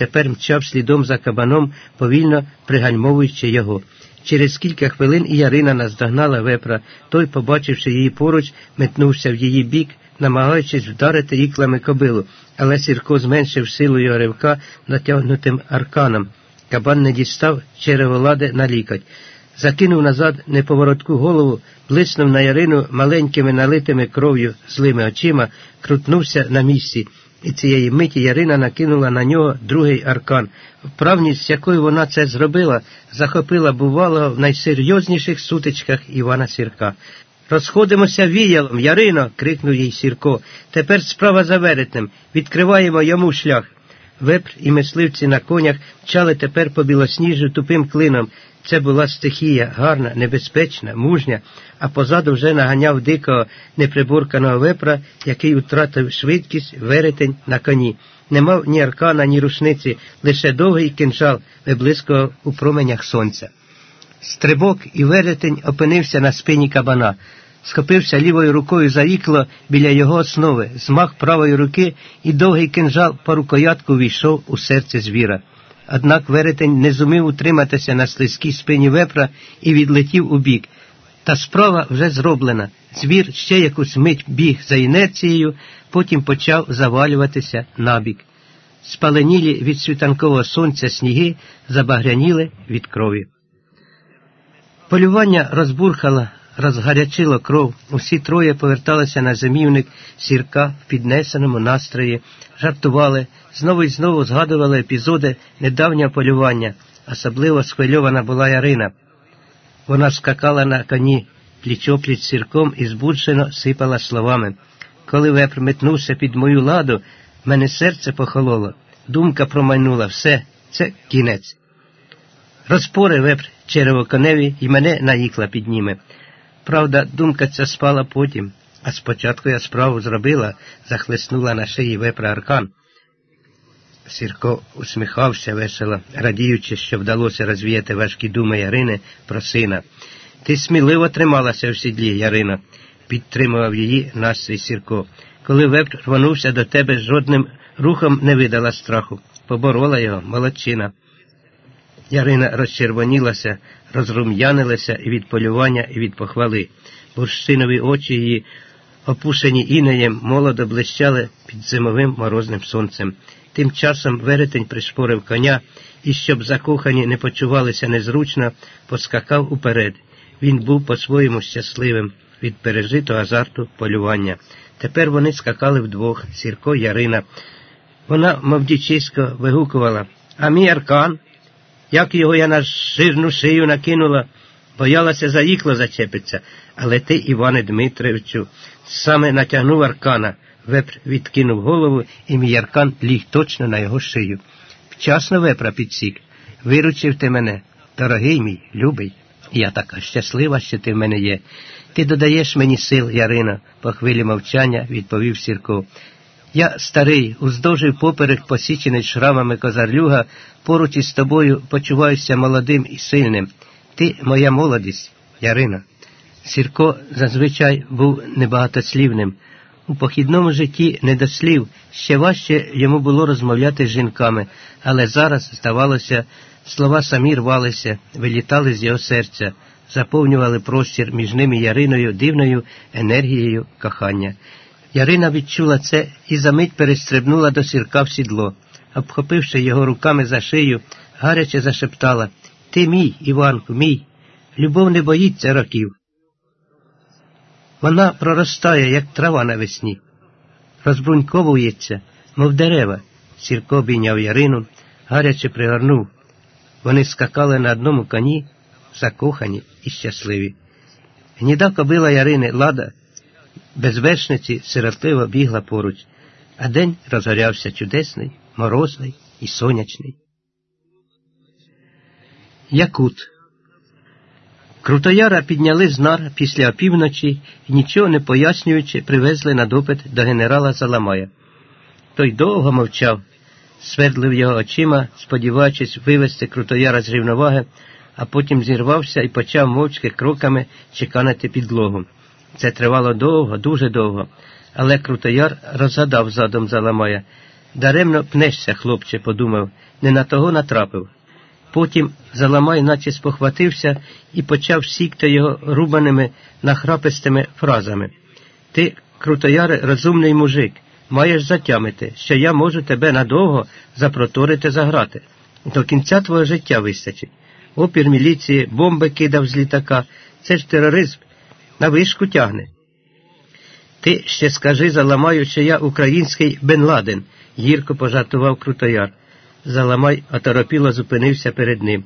тепер мчав слідом за кабаном, повільно пригальмовуючи його. Через кілька хвилин і Ярина наздогнала вепра. Той, побачивши її поруч, метнувся в її бік, намагаючись вдарити іклами кобилу, але Сірко зменшив силу його ривка натягнутим арканом. Кабан не дістав череволади на лікоть. Закинув назад неповоротку голову, блиснув на Ярину маленькими налитими кров'ю злими очима, крутнувся на місці, і цієї миті Ярина накинула на нього другий аркан. Вправність, з якою вона це зробила, захопила бувалого в найсерйозніших сутичках Івана Сірка. Розходимося віялом, Ярино. крикнув їй Сірко. Тепер справа за веретнем. Відкриваємо йому шлях. Вепр і мисливці на конях чали тепер по білосніжжю тупим клином. Це була стихія, гарна, небезпечна, мужня, а позаду вже наганяв дикого неприборканого вепра, який втратив швидкість, веретень на коні. Не мав ні аркана, ні рушниці, лише довгий кинжал виблискував у променях сонця. Стрибок і веретень опинився на спині кабана, схопився лівою рукою за ікло біля його основи, змах правої руки, і довгий кинжал по рукоятку війшов у серце звіра. Однак веретень не зумів утриматися на слизькій спині вепра і відлетів у бік. Та справа вже зроблена. Звір ще якусь мить біг за інерцією, потім почав завалюватися набік. Спаленілі від світанкового сонця сніги забагряніли від крові. Полювання розбурхало, розгарячило кров. Усі троє поверталися на зимівник сірка в піднесеному настрої, жартували, знову і знову згадували епізоди недавнього полювання. Особливо схвильована була Ярина. Вона скакала на коні пліч-опліч сірком і збуджено сипала словами. Коли вепр метнувся під мою ладу, мене серце похололо. Думка промайнула все, це кінець. Розпори вепр черево коневі і мене на ікла підніме. Правда, думка ця спала потім, а спочатку я справу зробила, захлеснула на шиї вепра аркан. Сірко усміхався весело, радіючи, що вдалося розвіяти важкі думи Ярини про сина. Ти сміливо трималася в сідлі, Ярина, підтримував її настрій Сірко. Коли вепр рванувся до тебе, жодним рухом не видала страху, поборола його молодчина. Ярина розчервонілася, розрум'янилася і від полювання, і від похвали. Бурщинові очі її, опушені інеєм, молодо блищали під зимовим морозним сонцем. Тим часом веретень пришпорив коня і, щоб закохані не почувалися незручно, поскакав уперед. Він був по-своєму щасливим від пережитого азарту полювання. Тепер вони скакали вдвох, Сірко Ярина. Вона, мов дічисько, вигукувала А мій аркан? Як його я на жирну шию накинула, боялася за зачепиться. Але ти, Іване Дмитровичу, саме натягнув аркана. Вепр відкинув голову, і мій аркан ліг точно на його шию. Вчасно вепра підсік. Виручив ти мене, дорогий мій, любий. Я така щаслива, що ти в мене є. Ти додаєш мені сил, Ярина, по хвилі мовчання відповів Сірко. Я старий, уздовж поперек посічений шрамами козарлюга, поруч із тобою почуваюся молодим і сильним. Ти моя молодість, Ярина. Сірко зазвичай був небагатослівним. У похідному житті не до слів, ще важче йому було розмовляти з жінками, але зараз, здавалося, слова самі рвалися, вилітали з його серця, заповнювали простір між ними Яриною дивною енергією кохання. Ярина відчула це і за мить перестрибнула до сірка в сідло. Обхопивши його руками за шию, гаряче зашептала Ти мій, Іванку, мій. Любов не боїться років. Вона проростає, як трава навесні, розбруньковується, мов дерева. Сірко обійняв Ярину, гаряче пригорнув. Вони скакали на одному коні, закохані і щасливі. Гніда кобила Ярини лада без вершниці сиротливо бігла поруч, а день розгорявся чудесний, морозний і сонячний. Якут. Крутояра підняли з нар після опівночі і, нічого не пояснюючи, привезли на допит до генерала Заламая. Той довго мовчав, свердлив його очима, сподіваючись вивести Крутояра з рівноваги, а потім зірвався і почав мовчки кроками чеканити підлогу. Це тривало довго, дуже довго, але Крутояр розгадав задум Заламая. Даремно пнешся, хлопче, подумав, не на того натрапив. Потім Заламай наче спохватився і почав сікти його рубаними нахрапистими фразами. Ти, крутояре, розумний мужик, маєш затямити, що я можу тебе надовго запроторити заграти. До кінця твого життя вистачить. Опір міліції, бомби кидав з літака. Це ж тероризм. На вишку тягне. Ти ще скажи, заламаю, що я український Бен Ладен, гірко пожартував Крутояр. Заламай оторопіло зупинився перед ним.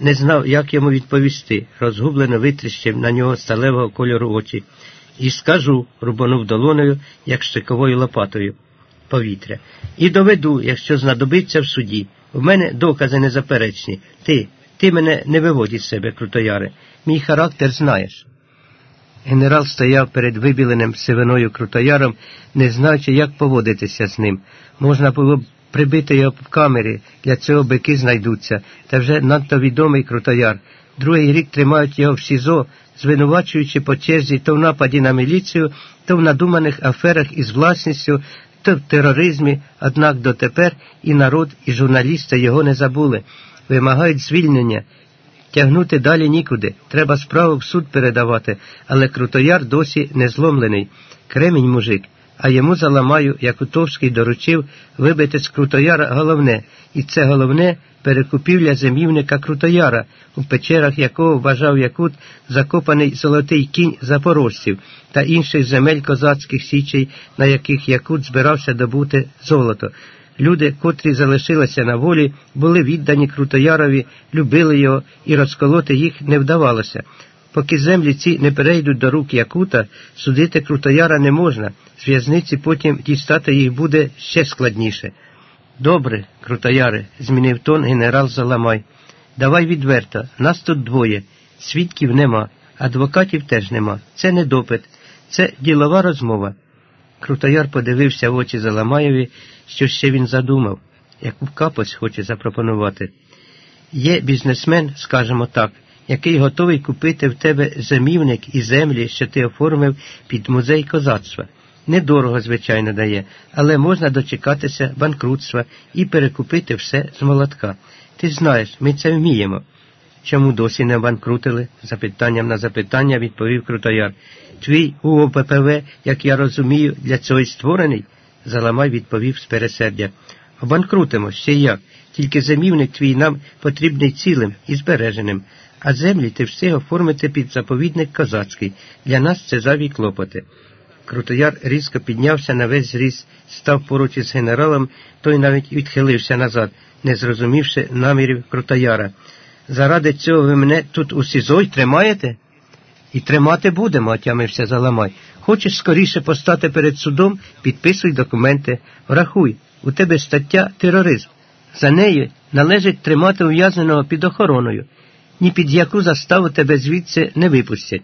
Не знав, як йому відповісти, розгублено витріщив на нього сталевого кольору очі. І скажу, рубанув долоною, як щековою лопатою повітря. І доведу, якщо знадобиться в суді. У мене докази незаперечні. Ти, ти мене не виводь з себе, крутояре. Мій характер знаєш. Генерал стояв перед вибіленим сивиною крутояром, не знаючи, як поводитися з ним. Можна було б прибити його в камері, для цього бики знайдуться, та вже надто відомий крутояр. Другий рік тримають його в СІЗО, звинувачуючи по черзі то в нападі на міліцію, то в надуманих аферах із власністю, то в тероризмі, однак дотепер і народ, і журналісти його не забули. Вимагають звільнення. Тягнути далі нікуди. Треба справу в суд передавати, але Крутояр досі не зломлений. Кремінь мужик а йому заламаю, як Утовський доручив, вибити з Крутояра головне, і це головне перекупівля зимівника Крутояра, у печерах якого вважав Якут закопаний золотий кінь запорожців та інших земель козацьких січей, на яких Якут збирався добути золото. Люди, котрі залишилися на волі, були віддані Крутоярові, любили його, і розколоти їх не вдавалося. Поки землі ці не перейдуть до рук Якута, судити Крутояра не можна, з в'язниці потім дістати їх буде ще складніше. Добре, Крутояре, змінив тон генерал Заламай. Давай відверто, нас тут двоє, свідків нема, адвокатів теж нема. Це не допит, це ділова розмова. Крутояр подивився в очі Заламаєві, що ще він задумав, яку капость хоче запропонувати. Є бізнесмен, скажімо так який готовий купити в тебе замівник і землі, що ти оформив під музей козацтва. Недорого, звичайно, дає, але можна дочекатися банкрутства і перекупити все з молотка. Ти знаєш, ми це вміємо. Чому досі не банкрутили? запитанням на запитання відповів Крутояр. Твій УОППВ, як я розумію, для цього й створений, заламай відповів з пересердя. Обанкрутимо ще як, тільки замівник твій нам потрібний цілим і збереженим а землі ти встиг оформити під заповідник козацький. Для нас це завій клопоти. Крутояр різко піднявся на весь зріст, став поруч із генералом, той навіть відхилився назад, не зрозумівши намірів Крутояра. Заради цього ви мене тут у СІЗО й тримаєте? І тримати будемо, отямився Заламай. Хочеш скоріше постати перед судом, підписуй документи, врахуй, у тебе стаття тероризм. За нею належить тримати ув'язненого під охороною ні під яку заставу тебе звідси не випустять.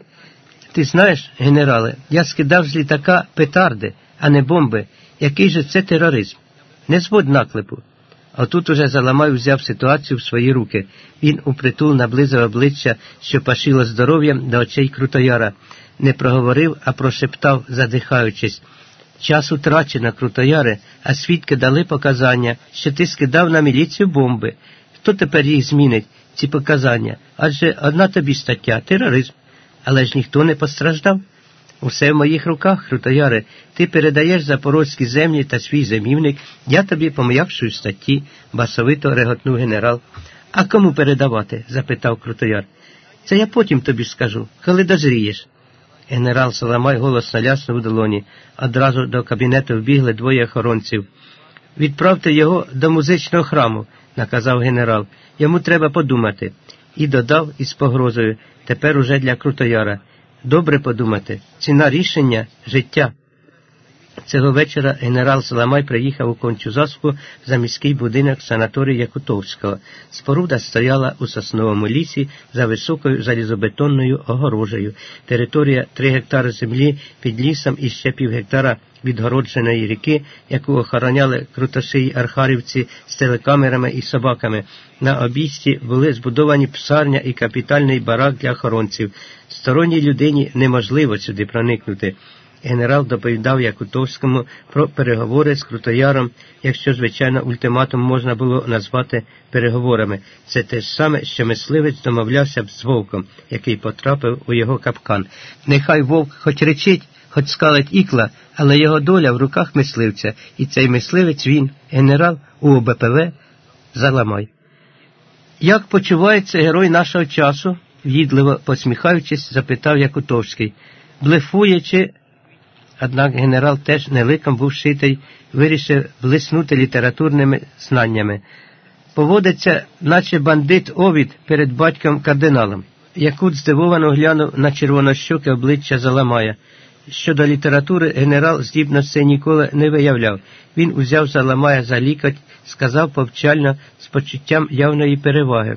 Ти знаєш, генерале, я скидав з літака петарди, а не бомби. Який же це тероризм? Не зводь наклепу. А тут уже Заламай взяв ситуацію в свої руки. Він упритул наблизив обличчя, що пашило здоров'ям до очей Крутояра. Не проговорив, а прошептав, задихаючись. Час утрачено, Крутояре, а свідки дали показання, що ти скидав на міліцію бомби. Хто тепер їх змінить? ці показання, адже одна тобі стаття тероризм, але ж ніхто не постраждав. Усе в моїх руках, Крутояре, ти передаєш запорозькі землі та свій замівник, я тобі пом'якшую статті, басовито реготнув генерал. А кому передавати? запитав Крутояр. Це я потім тобі скажу, коли дозрієш. Генерал Соломай голосно ляснув у долоні. Одразу до кабінету вбігли двоє охоронців. Відправте його до музичного храму, наказав генерал. Йому треба подумати. І додав із погрозою тепер уже для Крутояра. Добре подумати. Ціна рішення життя. Цього вечора генерал Саламай приїхав у Кончузаску за міський будинок санаторію Якутовського. Споруда стояла у сосновому лісі за високою залізобетонною огорожею. Територія три гектари землі під лісом і ще пів гектара відгородженої ріки, яку охороняли крутошиї архарівці з телекамерами і собаками. На обійсті були збудовані псарня і капітальний барак для охоронців. Сторонній людині неможливо сюди проникнути. Генерал доповідав Якутовському про переговори з Крутояром, якщо, звичайно, ультиматум можна було назвати переговорами. Це те ж саме, що мисливець домовлявся б з вовком, який потрапив у його капкан. Нехай вовк хоч речить, хоч скалить ікла, але його доля в руках мисливця, і цей мисливець він, генерал УОБПВ, Заламай. Як почувається герой нашого часу? в'їдливо посміхаючись, запитав Якутовський. Блефує чи. Однак генерал теж неликом був шитий, вирішив блиснути літературними знаннями. Поводиться, наче бандит Овід перед батьком кардиналом. Якут здивовано глянув на червонощоке обличчя Заламая. Щодо літератури генерал здібностей ніколи не виявляв. Він узяв Заламая за лікоть, сказав повчально з почуттям явної переваги.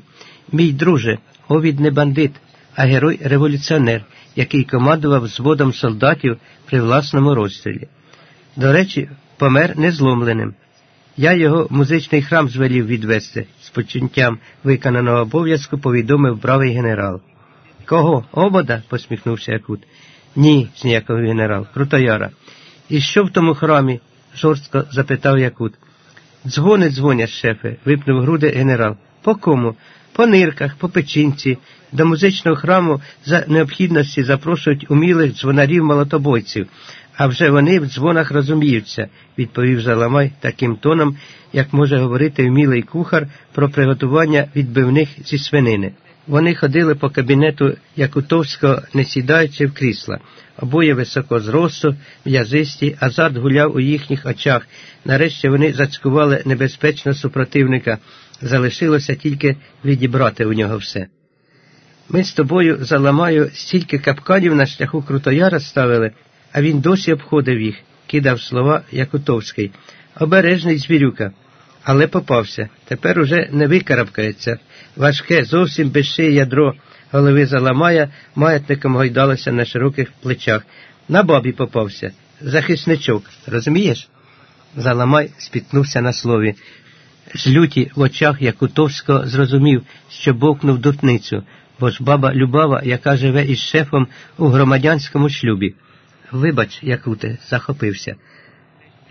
Мій друже, Овід не бандит, а герой революціонер, який командував зводом солдатів при власному розстрілі. До речі, помер незломленим. Я його музичний храм звелів відвести, з почуттям виконаного обов'язку повідомив бравий генерал. Кого? Обода? посміхнувся Якут. Ні, зніякого генерал, Крутояра. І що в тому храмі? жорстко запитав Якут. Дзвони дзвонять, шефе, випнув груди генерал. По кому? По нирках, по печінці. До музичного храму за необхідності запрошують умілих дзвонарів молотобойців, а вже вони в дзвонах розуміються, відповів Заламай таким тоном, як може говорити вмілий кухар про приготування відбивних зі свинини. Вони ходили по кабінету Якутовського, не сідаючи в крісла. Обоє високо зросту, в'язисті, азарт гуляв у їхніх очах. Нарешті вони зацькували небезпечно супротивника. Залишилося тільки відібрати у нього все. Ми з тобою заламаю стільки капканів на шляху Крутояра ставили, а він досі обходив їх, кидав слова Якутовський. Обережний звірюка. Але попався. Тепер уже не викарабкається. Важке, зовсім без шиї ядро голови заламая, маятником гойдалося на широких плечах. На бабі попався. Захисничок, розумієш? Заламай спітнувся на слові. З люті в очах Якутовського зрозумів, що бовкнув дурницю, бо ж баба Любава, яка живе із шефом у громадянському шлюбі. Вибач, Якуте, захопився.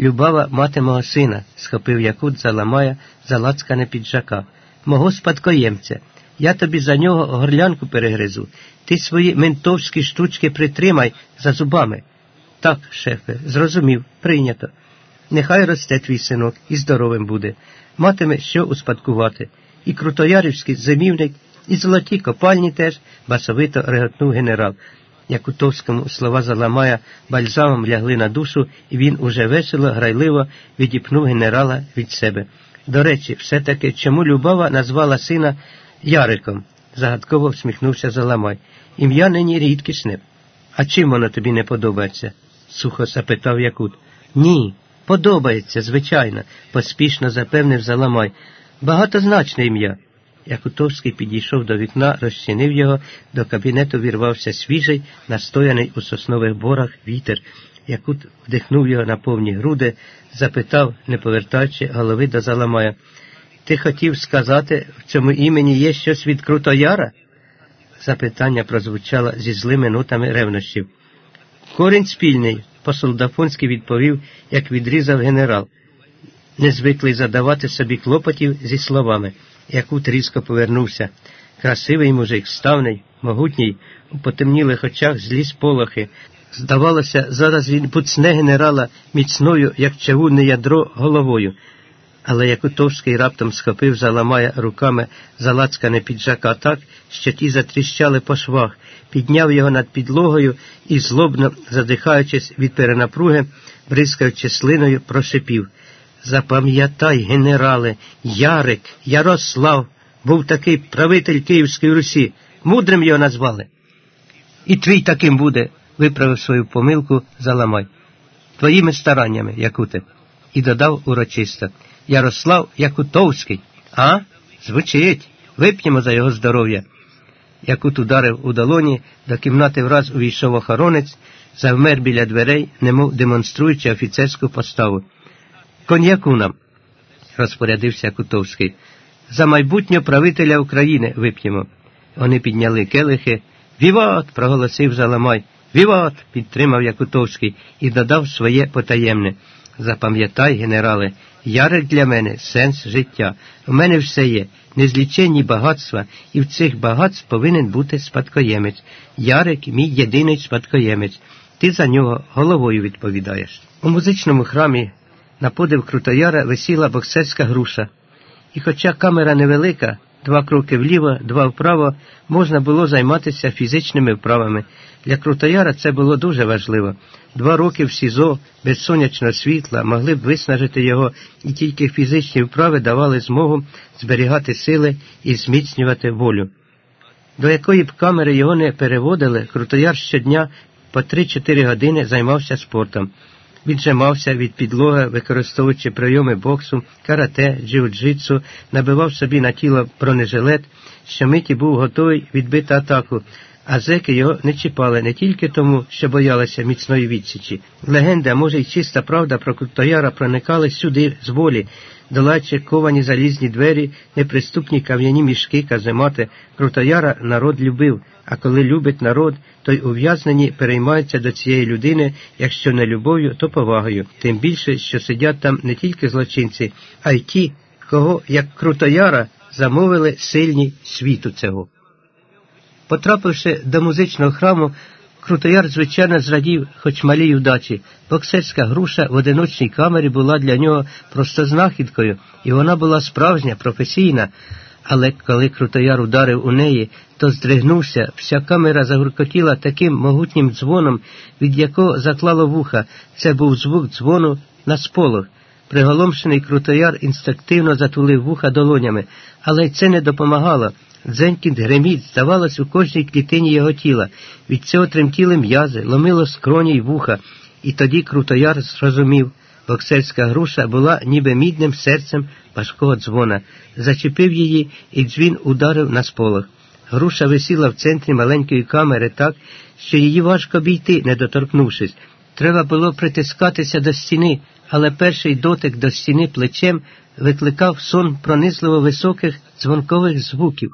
Любава мати мого сина, схопив Якут за лацкане піджака. Мого спадкоємця. Я тобі за нього горлянку перегризу. Ти свої ментовські штучки притримай за зубами. Так, шефе, зрозумів, прийнято. Нехай росте твій синок і здоровим буде. Матиме що успадкувати. І крутоярівський зимівник, і золоті копальні теж, басовито реготнув генерал. Якутовському слова заламая бальзамом лягли на душу, і він уже весело, грайливо відіпнув генерала від себе. До речі, все-таки чому Любава назвала сина Яриком? загадково всміхнувся Заламай. Ім'я нині рідкісне. А чим воно тобі не подобається? сухо запитав Якут. Ні, подобається, звичайно, поспішно запевнив Заламай. Багатозначне ім'я. Якутовський підійшов до вікна, розчинив його, до кабінету вірвався свіжий, настояний у соснових борах вітер. Якут вдихнув його на повні груди, запитав, не повертаючи голови до Заламая. Ти хотів сказати, в цьому імені є щось від Крутояра? Запитання прозвучало зі злими нотами ревнощів. Корінь спільний, по-солдафонськи відповів, як відрізав генерал, незвиклий задавати собі клопотів зі словами. Якут різко повернувся. Красивий мужик, ставний, могутній, у потемнілих очах злі сполохи. Здавалося, зараз він буцне генерала міцною, як чавунне ядро, головою. Але Якутовський раптом схопив, заламая руками залацкане піджака так, що ті затріщали по швах, підняв його над підлогою і, злобно, задихаючись від перенапруги, бризкаючи слиною, прошипів. Запам'ятай, генерале, Ярик, Ярослав, був такий правитель Київської Русі, мудрим його назвали. І твій таким буде, виправив свою помилку Заламай. Твоїми стараннями, Якуте. І додав урочисто. Ярослав Якутовський. А? Звучить. Вип'ємо за його здоров'я. Якут ударив у долоні, до кімнати враз увійшов охоронець, завмер біля дверей, немов демонструючи офіцерську поставу. Коньяку нам, розпорядився Кутовський. За майбутнього правителя України вип'ємо. Вони підняли келихи. Віват! проголосив Заламай. Віват! підтримав Якутовський і додав своє потаємне. Запам'ятай, генерале, ярик для мене сенс життя. У мене все є, незліченні багатства, і в цих багатств повинен бути спадкоємець. Ярик мій єдиний спадкоємець. Ти за нього головою відповідаєш. У музичному храмі на подив Крутояра висіла боксерська груша. І хоча камера невелика, два кроки вліво, два вправо, можна було займатися фізичними вправами. Для Крутояра це було дуже важливо. Два роки в СІЗО без сонячного світла могли б виснажити його, і тільки фізичні вправи давали змогу зберігати сили і зміцнювати волю. До якої б камери його не переводили, Крутояр щодня по 3-4 години займався спортом віджимався від підлоги, використовуючи прийоми боксу, карате, джиу-джитсу, набивав собі на тіло бронежилет, що миті був готовий відбити атаку, а зеки його не чіпали не тільки тому, що боялися міцної відсічі. Легенда, може й чиста правда про Крутояра проникали сюди з волі, долаючи ковані залізні двері, неприступні кам'яні мішки, каземати. Крутояра народ любив, а коли любить народ, то й ув'язнені переймаються до цієї людини, якщо не любов'ю, то повагою, тим більше, що сидять там не тільки злочинці, а й ті, кого, як Крутояра, замовили сильні світу цього. Потрапивши до музичного храму, Крутояр, звичайно, зрадів, хоч малій удачі. Боксерська груша в одиночній камері була для нього просто знахідкою, і вона була справжня, професійна. Але коли Крутояр ударив у неї, то здригнувся, вся камера загуркотіла таким могутнім дзвоном, від якого заклало вуха. Це був звук дзвону на сполох. Приголомшений Крутояр інстинктивно затулив вуха долонями, але й це не допомагало. Дзенькіт греміт, здавалось, у кожній клітині його тіла. Від цього тремтіли м'язи, ломило скроні й вуха, і тоді Крутояр зрозумів. Боксерська груша була ніби мідним серцем важкого дзвона. Зачепив її, і дзвін ударив на сполох. Груша висіла в центрі маленької камери так, що її важко обійти, не доторкнувшись. Треба було притискатися до стіни, але перший дотик до стіни плечем викликав сон пронизливо високих дзвонкових звуків.